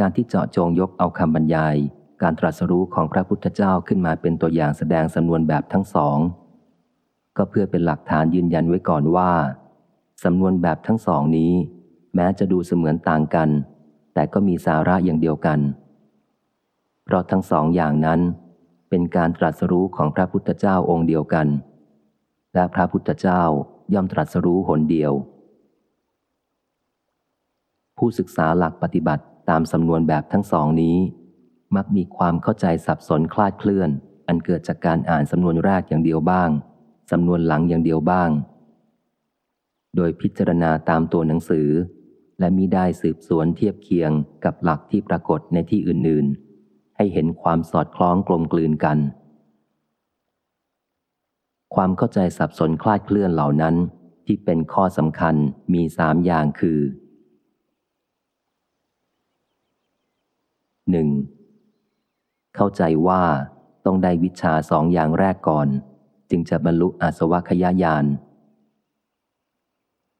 การที่เจาะจงยกเอาคำบรรยาย การตรัสรู้ของพระพุทธเจ้าขึ้นมาเป็นตัวอย่างแสดงสำนวนแบบทั้งสอง ก็เพื่อเป็นหลักฐานยืนยันไว้ก่อนว่าสำนวนแบบทั้งสองนี้ แม้จะดูเสมือนต่างกัน แต่ก็มีสาระอย่างเดียวกัน เพราะทั้งสองอย่างนั้น เป็นการตรัสรู้ของพระพุทธเจ้าองค์เดียวกัน และพระพุทธเจ้าย่อมตรัสรู้หนเดียว ผู้ศึกษาหลักปฏิบัติ ตามสำนวนแบบทั้งสองนี้ มักมีความเข้าใจสับสนคลาดเคลื่อน อันเกิดจากการอ่านสำนวนแรกอย่างเดียวบ้างสำนวนหลังอย่างเดียวบ้าง โดยพิจารณาตามตัวหนังสือ และมิได้สืบสวนเทียบเคียงกับหลักที่ปรากฏในที่อื่น ๆ ให้เห็นความสอดคล้องกลมกลืนกัน ความเข้าใจสับสนคลาดเคลื่อนเหล่านั้นที่เป็นข้อสำคัญมีสามอย่างคือ หนึ่งเข้าใจว่าต้องได้วิชาสองอย่างแรกก่อน จึงจะบรรลุอาสวะขยายาน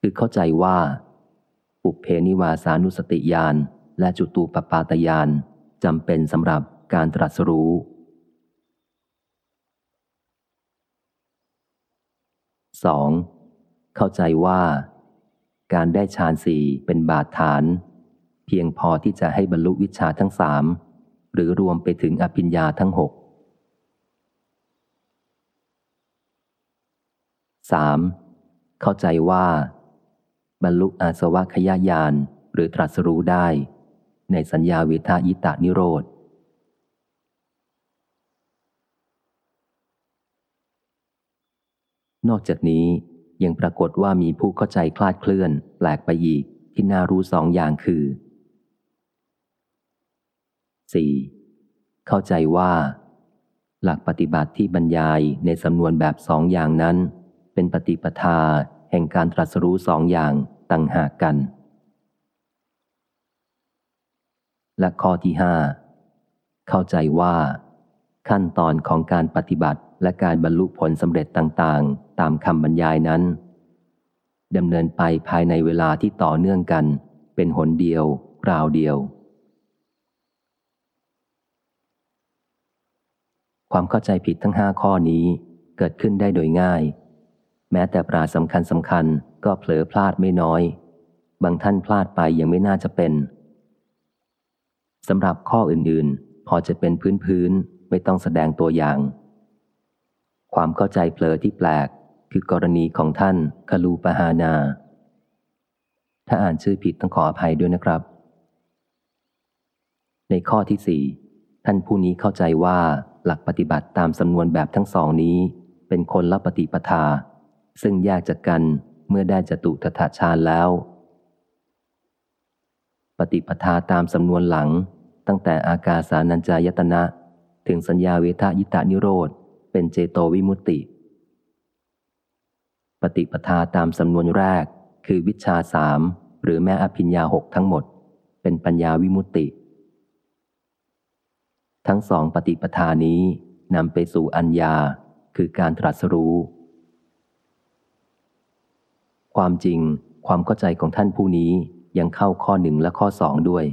คือเข้าใจว่าปุเพนิวาสานุสติญาณและจุตูปปาตญาณจำเป็นสำหรับการตรัสรู้ 2. เข้าใจว่า การได้ฌานสี่เป็นบาดฐาน พียงพอที่จะให้บรรลุวิชาทั้งสามหรือรวมไปถึงอภิญญาทั้งหก 3. เข้าใจว่า บรรลุอาสวะขยายานหรือตรัสรู้ได้ ในสัญญาเวทายตานิโรธ นอกจากนี้ยังปรากฏว่ามีผู้เข้าใจคลาดเคลื่อนแปลกไปอีกที่น่ารู้สองอย่างคือ 4. เข้าใจว่า หลักปฏิบัติที่บรรยายในสำนวนแบบสองอย่างนั้น เป็นปฏิปทาแห่งการตรัสรู้สองอย่างต่างหากกัน และข้อที่ห้าเข้าใจว่า ขั้นตอนของการปฏิบัติและการบรรลุผลสำเร็จต่างๆ ตามคำบรรยายนั้นดำเนินไปภายในเวลาที่ต่อเนื่องกัน เป็นหนเดียวคราวเดียว ความเข้าใจผิดทั้งห้าข้อนี้เกิดขึ้นได้โดยง่าย แม้แต่ปราสำคัญสำคัญก็เผลอพลาดไม่น้อย บางท่านพลาดไปยังไม่น่าจะเป็นสำหรับข้ออื่นๆ พอจะเป็นพื้นพื้นไม่ต้องแสดงตัวอย่าง ความเข้าใจเผลอที่แปลก คือกรณีของท่านคลูปหานา ถ้าอ่านชื่อผิดต้องขออภัยด้วยนะครับ ในข้อที่สี่ท่านผู้นี้เข้าใจว่า หลักปฏิบัติตามสำนวนแบบทั้งสองนี้ เป็นคนละปฏิปทา ซึ่งแยกจากกันเมื่อได้จตุทถาฌานแล้ว ปฏิปทาตามสำนวนหลัง ตั้งแต่อากาสานัญจายตนะ ถึงสัญญาเวทายตานิโรธ เป็นเจโตวิมุตติ ปฏิปทาตามสำนวนแรกคือวิชาสามหรือแม้อภิญญาหกทั้งหมด เป็นปัญญาวิมุตติ ทั้งสองปฏิปทานี้นำไปสู่อัญญาคือการตรัสรู้ ความจริงความเข้าใจของท่านผู้นี้ยังเข้าข้อหนึ่งและข้อสองด้วย